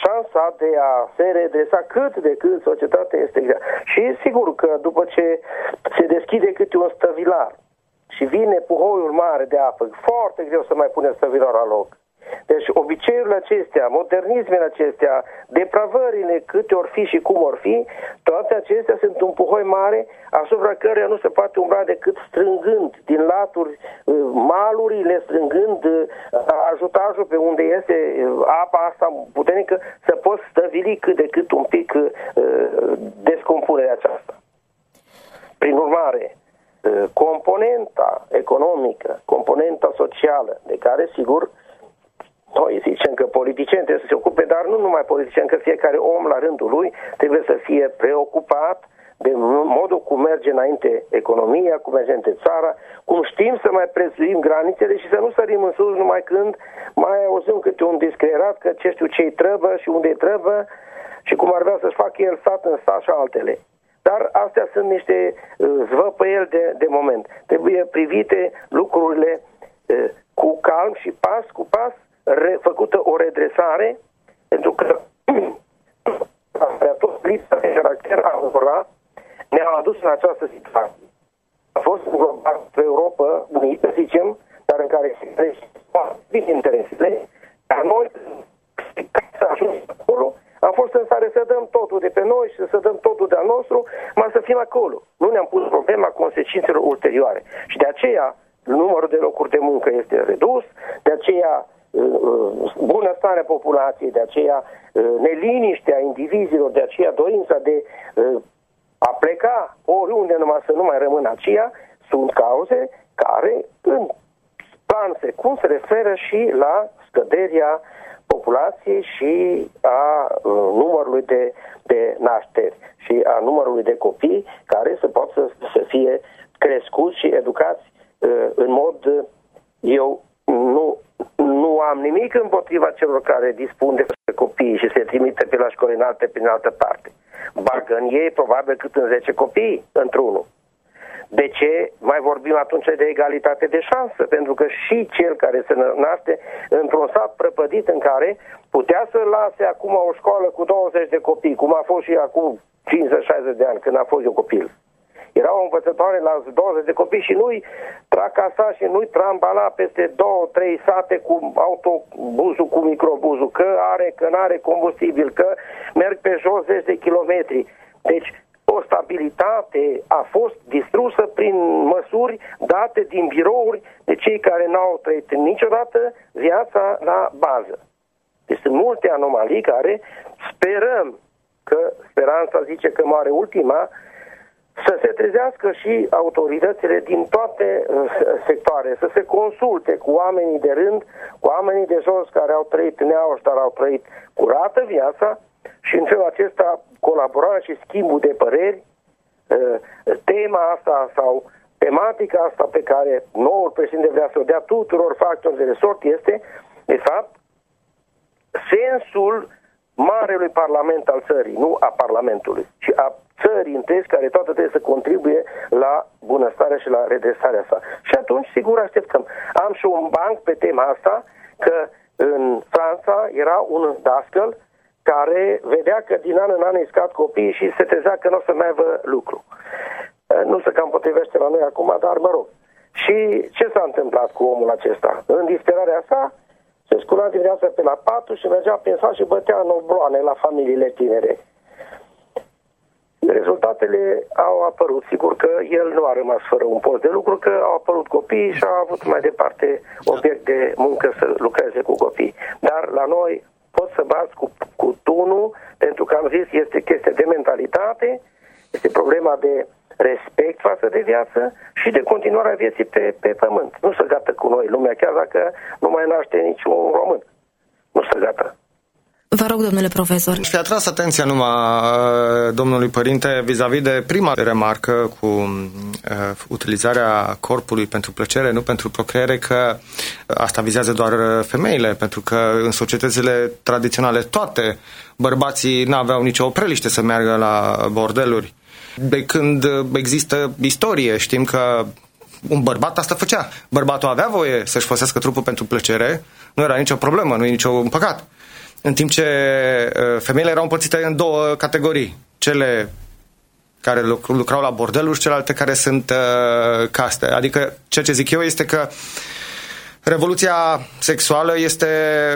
șansa de a se redresa cât de cât societatea este grea. Și sigur că după ce se deschide câte un stăvilar și vine puhoiul mare de apă, foarte greu să mai punem stăvilor la loc. Deci obiceiurile acestea, modernismele acestea, depravările câte ori fi și cum ori fi, toate acestea sunt un puhoi mare asupra căruia nu se poate umbra decât strângând din laturi uh, malurile, strângând uh, ajutajul pe unde este uh, apa asta puternică, să poți stăvili cât de cât un pic descompunerea aceasta. Prin urmare, componenta economică, componenta socială, de care, sigur, noi zicem că politicieni trebuie să se ocupe, dar nu numai politicieni, că fiecare om la rândul lui trebuie să fie preocupat de modul cum merge înainte economia, cum merge înainte țara, cum știm să mai prețuim granițele și să nu sărim în sus numai când mai auzim câte un discrerat că ce știu ce-i trebuie și unde-i trebuie și cum ar vrea să-și facă el stat în stat și altele. Dar astea sunt niște uh, zvăpăieli de, de moment. Trebuie privite lucrurile uh, cu calm și pas cu pas re, făcută o redresare, pentru că tot lipsa de caracter a ora ne-a adus în această situație. A fost un pe Europa unită, zicem, dar în care se crește din interesele, dar noi, ca să ajungem acolo, am fost în stare să dăm totul de pe noi și să dăm totul de-al nostru, mai să fim acolo. Nu ne-am pus problema consecințelor ulterioare. Și de aceea numărul de locuri de muncă este redus, de aceea bunăstarea populației, de aceea uh, neliniștea indivizilor, de aceea dorința de uh, a pleca oriunde numai să nu mai rămână aceea, sunt cauze care în plan secund se referă și la scăderea populației și a uh, numărului de, de nașteri și a numărului de copii care să pot să, să fie crescuți și educați în mod, eu nu nu am nimic împotriva celor care dispun de copii și se trimite pe la școli înalte prin altă parte. Bagă în ei probabil cât în 10 copii într-unul. De ce mai vorbim atunci de egalitate de șansă? Pentru că și cel care se naște într-un sat prăpădit în care putea să lase acum o școală cu 20 de copii, cum a fost și acum 50-60 de ani când a fost eu copil. Era o învățătoare la 20 de copii și nu-i tracasa și nu-i trambala peste două, trei sate cu autobuzul, cu microbuzul, că are, că nu are combustibil, că merg pe jos 10 de kilometri. Deci o stabilitate a fost distrusă prin măsuri date din birouri de cei care n-au trăit niciodată viața la bază. Deci sunt multe anomalii care sperăm că speranța zice că moare ultima, să se trezească și autoritățile din toate uh, sectoare, să se consulte cu oamenii de rând, cu oamenii de jos care au trăit neauș, dar au trăit curată viața și în felul acesta colaborarea și schimbul de păreri, uh, tema asta sau tematica asta pe care noul președinte vrea să o dea tuturor factorilor de resort este, de fapt, sensul marelui parlament al țării, nu a parlamentului, ci a țării întregi care toată trebuie să contribuie la bunăstarea și la redresarea sa. Și atunci, sigur, așteptăm. Am și un banc pe tema asta, că în Franța era un dascăl care vedea că din an în an îi scad copiii și se trezea că nu o să mai aibă lucru. Nu se cam potrivește la noi acum, dar mă rog. Și ce s-a întâmplat cu omul acesta? În disperarea sa, se scula dimineața pe la patru și mergea pe și bătea în obloane la familiile tinere. Rezultatele au apărut. Sigur că el nu a rămas fără un post de lucru, că au apărut copii și a avut mai departe obiect de muncă să lucreze cu copii. Dar la noi pot să bați cu, cu tunul, pentru că am zis este chestie de mentalitate, este problema de respect față de viață și de continuarea vieții pe, pe pământ. Nu se gata cu noi lumea, chiar dacă nu mai naște niciun român. Nu se gata. Vă rog, domnule profesor. Și a tras atenția numai uh, domnului părinte vis-a-vis de prima remarcă cu uh, utilizarea corpului pentru plăcere, nu pentru procreere, că asta vizează doar uh, femeile, pentru că în societățile tradiționale toate bărbații n-aveau nicio opreliște să meargă la bordeluri. De când există istorie, știm că un bărbat asta făcea. Bărbatul avea voie să-și folosească trupul pentru plăcere, nu era nicio problemă, nu e nicio păcat în timp ce uh, femeile erau împărțite în două categorii. Cele care lucrau la bordeluri, celelalte care sunt uh, caste. Adică ceea ce zic eu este că Revoluția sexuală este,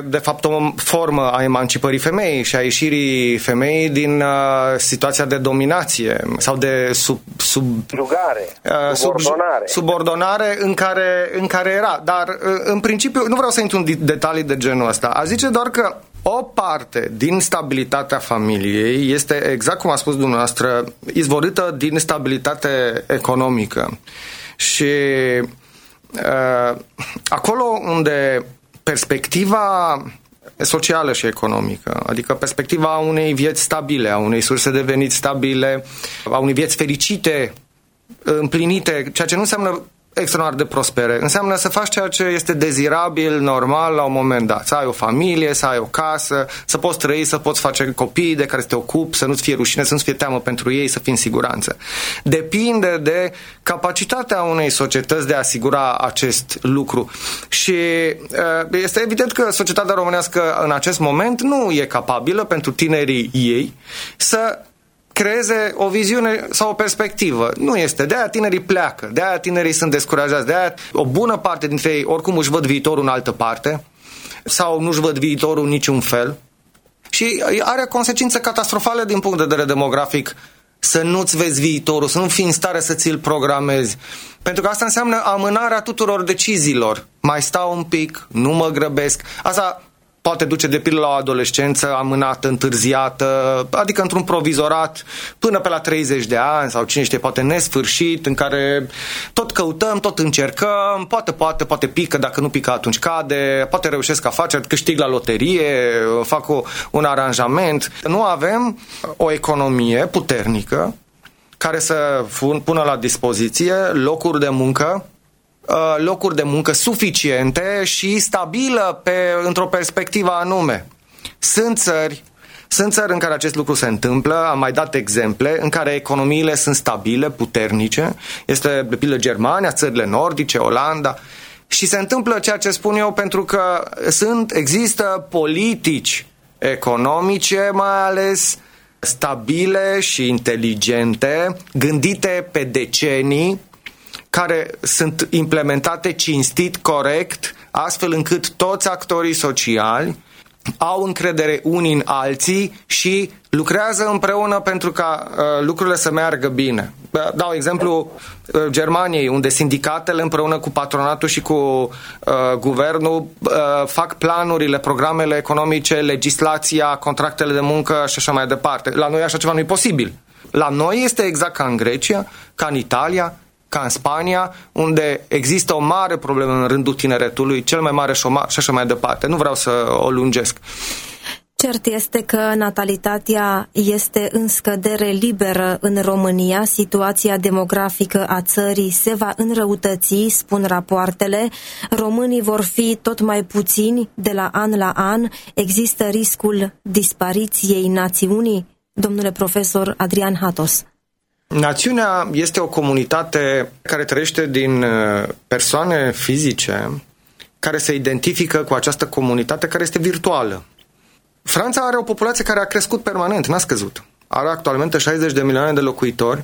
de fapt, o formă a emancipării femeii și a ieșirii femeii din uh, situația de dominație sau de sub, sub, Rugare, uh, subordonare. Sub, subordonare în care, în care era. Dar, uh, în principiu, nu vreau să intru în detalii de genul ăsta. A zice doar că o parte din stabilitatea familiei este, exact cum a spus dumneavoastră, izvorită din stabilitate economică. Și uh, acolo unde perspectiva socială și economică, adică perspectiva unei vieți stabile, a unei surse de venit stabile, a unei vieți fericite, împlinite, ceea ce nu înseamnă extraordinar de prospere. Înseamnă să faci ceea ce este dezirabil, normal, la un moment dat. Să ai o familie, să ai o casă, să poți trăi, să poți face copii de care să te ocupi, să nu-ți fie rușine, să nu-ți fie teamă pentru ei, să fii în siguranță. Depinde de capacitatea unei societăți de a asigura acest lucru. Și uh, este evident că societatea românească în acest moment nu e capabilă pentru tinerii ei să creeze o viziune sau o perspectivă. Nu este. De aia tinerii pleacă, de aia tinerii sunt descurajați, de aia o bună parte dintre ei oricum își văd viitorul în altă parte sau nu își văd viitorul în niciun fel. Și are consecințe catastrofale din punct de vedere demografic să nu-ți vezi viitorul, să nu fii în stare să ți-l programezi. Pentru că asta înseamnă amânarea tuturor deciziilor. Mai stau un pic, nu mă grăbesc. Asta poate duce de pildă la o adolescență amânată, întârziată, adică într-un provizorat până pe la 30 de ani sau cine știe, poate nesfârșit, în care tot căutăm, tot încercăm, poate, poate, poate pică, dacă nu pică atunci cade, poate reușesc afaceri, câștig la loterie, fac o, un aranjament. Nu avem o economie puternică care să pună la dispoziție locuri de muncă Uh, locuri de muncă suficiente și stabilă pe, într-o perspectivă anume. Sunt țări sunt țări în care acest lucru se întâmplă, am mai dat exemple, în care economiile sunt stabile, puternice. Este, de pildă, Germania, țările nordice, Olanda. Și se întâmplă ceea ce spun eu pentru că sunt, există politici economice, mai ales stabile și inteligente, gândite pe decenii, care sunt implementate cinstit, corect, astfel încât toți actorii sociali au încredere unii în alții și lucrează împreună pentru ca uh, lucrurile să meargă bine. Dau exemplu uh, Germaniei, unde sindicatele împreună cu patronatul și cu uh, guvernul uh, fac planurile, programele economice, legislația, contractele de muncă și așa mai departe. La noi așa ceva nu e posibil. La noi este exact ca în Grecia, ca în Italia, ca în Spania, unde există o mare problemă în rândul tineretului, cel mai mare șomar și așa mai departe. Nu vreau să o lungesc. Cert este că natalitatea este în scădere liberă în România, situația demografică a țării se va înrăutăți, spun rapoartele, românii vor fi tot mai puțini de la an la an, există riscul dispariției națiunii? Domnule profesor Adrian Hatos. Națiunea este o comunitate care trăiește din uh, persoane fizice care se identifică cu această comunitate care este virtuală. Franța are o populație care a crescut permanent, n-a scăzut. Are actualmente 60 de milioane de locuitori,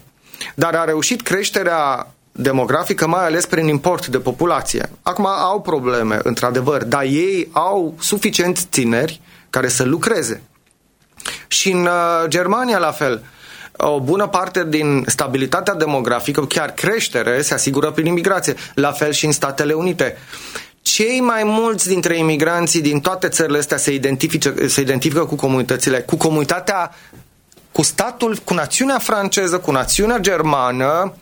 dar a reușit creșterea demografică, mai ales prin import de populație. Acum au probleme, într-adevăr, dar ei au suficient tineri care să lucreze. Și în uh, Germania, la fel, o bună parte din stabilitatea demografică, chiar creștere, se asigură prin imigrație. La fel și în Statele Unite. Cei mai mulți dintre imigranții din toate țările astea se identifică, se identifică cu comunitățile, cu comunitatea, cu statul, cu națiunea franceză, cu națiunea germană,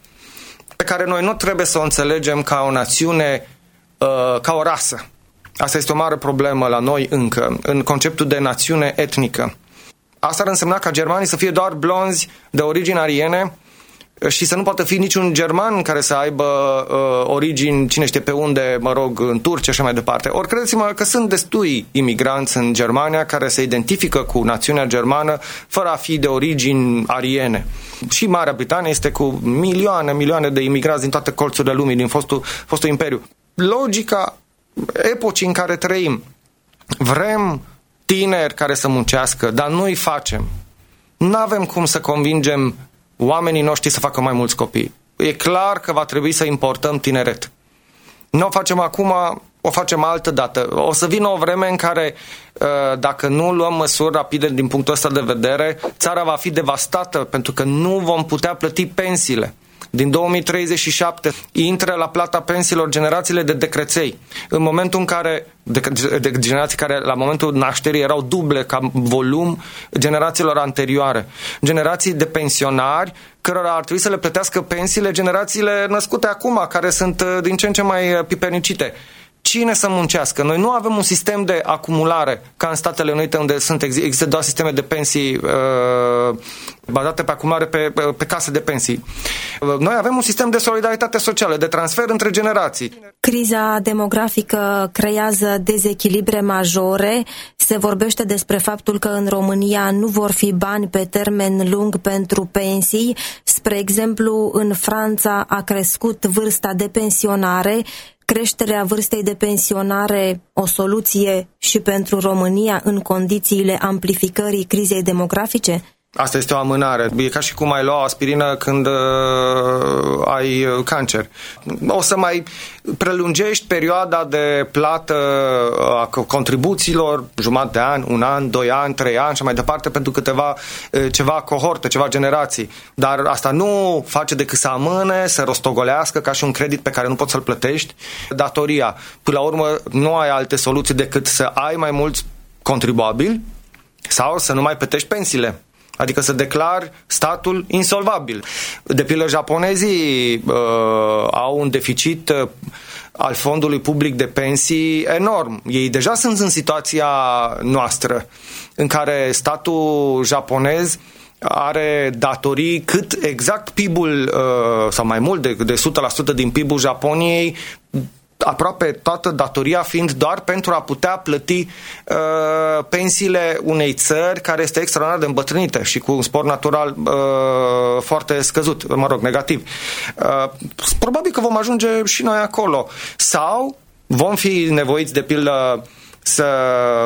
pe care noi nu trebuie să o înțelegem ca o națiune, uh, ca o rasă. Asta este o mare problemă la noi încă, în conceptul de națiune etnică. Asta ar însemna ca germanii să fie doar blonzi de origini ariene și să nu poată fi niciun german care să aibă uh, origini, cine știe pe unde, mă rog, în Turcia și mai departe. Ori credeți-mă că sunt destui imigranți în Germania care se identifică cu națiunea germană fără a fi de origini ariene. Și Marea Britanie este cu milioane, milioane de imigranți din toate colțurile lumii, din fostul, fostul imperiu. Logica epocii în care trăim. Vrem tineri care să muncească, dar nu-i facem. Nu avem cum să convingem oamenii noștri să facă mai mulți copii. E clar că va trebui să importăm tineret. Nu o facem acum, o facem altă dată. O să vină o vreme în care, uh, dacă nu luăm măsuri rapide din punctul ăsta de vedere, țara va fi devastată pentru că nu vom putea plăti pensiile din 2037 intră la plata pensiilor generațiile de decreței. În momentul în care, de, de generații care la momentul nașterii erau duble ca volum generațiilor anterioare. Generații de pensionari cărora ar trebui să le plătească pensiile generațiile născute acum, care sunt uh, din ce în ce mai uh, pipernicite cine să muncească. Noi nu avem un sistem de acumulare ca în Statele Unite unde sunt, există doar sisteme de pensii uh, bazate pe acumulare pe, pe case de pensii. Uh, noi avem un sistem de solidaritate socială, de transfer între generații. Criza demografică creează dezechilibre majore. Se vorbește despre faptul că în România nu vor fi bani pe termen lung pentru pensii. Spre exemplu, în Franța a crescut vârsta de pensionare creșterea vârstei de pensionare o soluție și pentru România în condițiile amplificării crizei demografice? Asta este o amânare. E ca și cum ai lua aspirină când uh, ai uh, cancer. O să mai prelungești perioada de plată a contribuțiilor, jumătate de an, un an, doi ani, trei ani și mai departe pentru câteva, uh, ceva cohorte, ceva generații. Dar asta nu face decât să amâne, să rostogolească ca și un credit pe care nu poți să-l plătești. Datoria. Până la urmă, nu ai alte soluții decât să ai mai mulți contribuabili sau să nu mai plătești pensiile. Adică să declar statul insolvabil. De pildă, japonezii uh, au un deficit uh, al fondului public de pensii enorm. Ei deja sunt în situația noastră în care statul japonez are datorii cât exact PIB-ul, uh, sau mai mult de, de 100% din PIB-ul Japoniei aproape toată datoria fiind doar pentru a putea plăti uh, pensiile unei țări care este extraordinar de îmbătrânită și cu un spor natural uh, foarte scăzut, mă rog, negativ. Uh, probabil că vom ajunge și noi acolo. Sau vom fi nevoiți, de pildă, să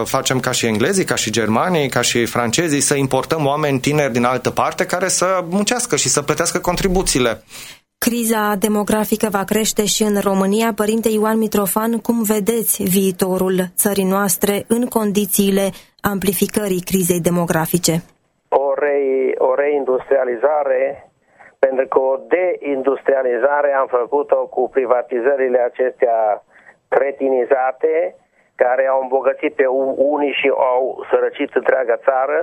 facem ca și englezii, ca și germanii, ca și francezii, să importăm oameni tineri din altă parte care să muncească și să plătească contribuțiile. Criza demografică va crește și în România. Părinte Ioan Mitrofan, cum vedeți viitorul țării noastre în condițiile amplificării crizei demografice? O, re, o reindustrializare, pentru că o deindustrializare am făcut-o cu privatizările acestea cretinizate, care au îmbogățit pe unii și au sărăcit întreaga țară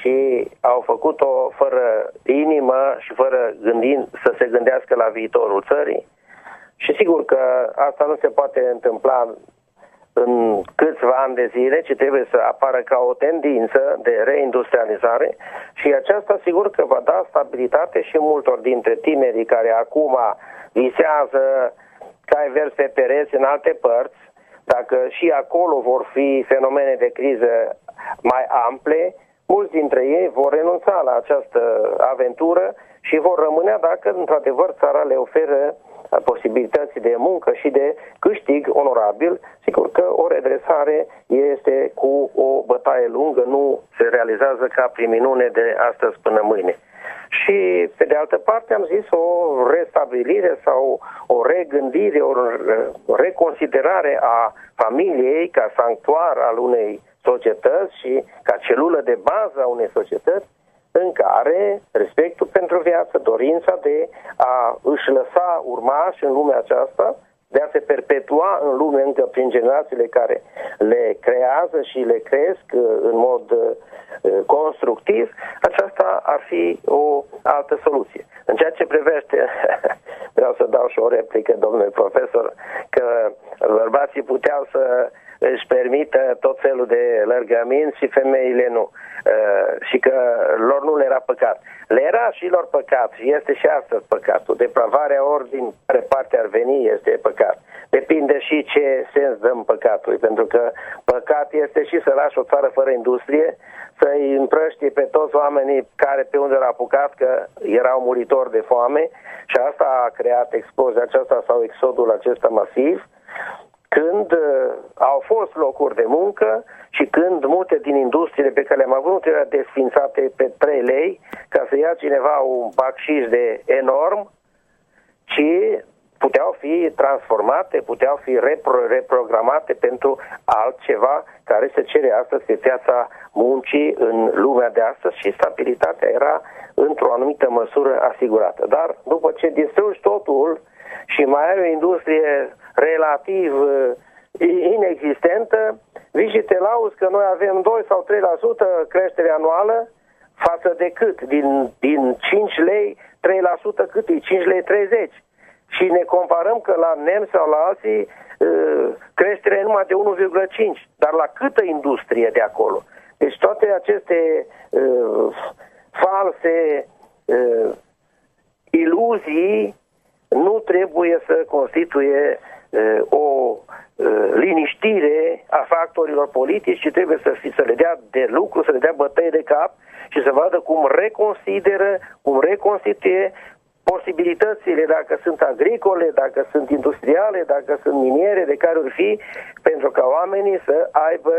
și au făcut-o fără inimă și fără gândind să se gândească la viitorul țării. Și sigur că asta nu se poate întâmpla în câțiva ani de zile, ci trebuie să apară ca o tendință de reindustrializare și aceasta sigur că va da stabilitate și multor dintre tinerii care acum visează cai vers pe pereți în alte părți, dacă și acolo vor fi fenomene de criză mai ample, mulți dintre ei vor renunța la această aventură și vor rămâne dacă într-adevăr țara le oferă posibilități de muncă și de câștig onorabil. Sigur că o redresare este cu o bătaie lungă, nu se realizează ca prin minune de astăzi până mâine. Și, pe de altă parte, am zis o restabilire sau o regândire, o reconsiderare a familiei ca sanctuar al unei societăți și ca celulă de bază a unei societăți în care respectul pentru viață, dorința de a își lăsa urmași în lumea aceasta, de a se perpetua în lume încă prin generațiile care le creează și le cresc uh, în mod uh, constructiv, aceasta ar fi o altă soluție. În ceea ce privește, vreau să dau și o replică, domnule profesor, că bărbații puteau să își permită tot felul de lărgăminți și femeile nu. Uh, și că lor nu le era păcat. Le era și lor păcat și este și astăzi păcatul. Depravarea ori din care parte ar veni este păcat. Depinde și ce sens dăm păcatului, pentru că păcat este și să lași o țară fără industrie, să-i împrăștie pe toți oamenii care pe unde l-a apucat că erau muritori de foame și asta a creat explozia aceasta sau exodul acesta masiv când uh, au fost locuri de muncă și când multe din industriile pe care le-am avut nu trebuia desfințate pe 3 lei ca să ia cineva un bacșiș de enorm, ci puteau fi transformate, puteau fi repro- reprogramate pentru altceva care se cere astăzi pe piața muncii în lumea de astăzi și stabilitatea era într-o anumită măsură asigurată. Dar după ce distrugi totul și mai ai o industrie relativ uh, inexistentă, vii și te lauzi că noi avem 2 sau 3% creștere anuală față de cât? Din, din 5 lei, 3% cât e? 5 lei 30. Și ne comparăm că la NEM sau la alții uh, creșterea e numai de 1,5. Dar la câtă industrie de acolo? Deci toate aceste uh, false uh, iluzii nu trebuie să constituie uh, o uh, liniștire a factorilor politici, ci trebuie să, fi, să le dea de lucru, să le dea bătăi de cap și să vadă cum reconsideră, cum reconstituie posibilitățile, dacă sunt agricole, dacă sunt industriale, dacă sunt miniere, de care ori fi, pentru ca oamenii să aibă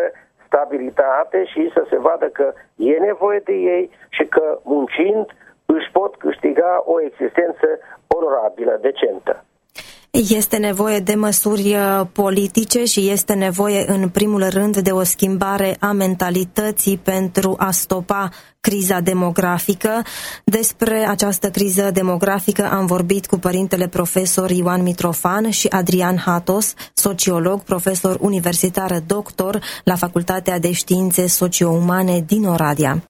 stabilitate și să se vadă că e nevoie de ei și că muncind își pot câștiga o existență onorabilă, decentă. Este nevoie de măsuri uh, politice și este nevoie în primul rând de o schimbare a mentalității pentru a stopa criza demografică. Despre această criză demografică am vorbit cu părintele profesor Ioan Mitrofan și Adrian Hatos, sociolog, profesor universitar doctor la Facultatea de Științe Socio-Umane din Oradea.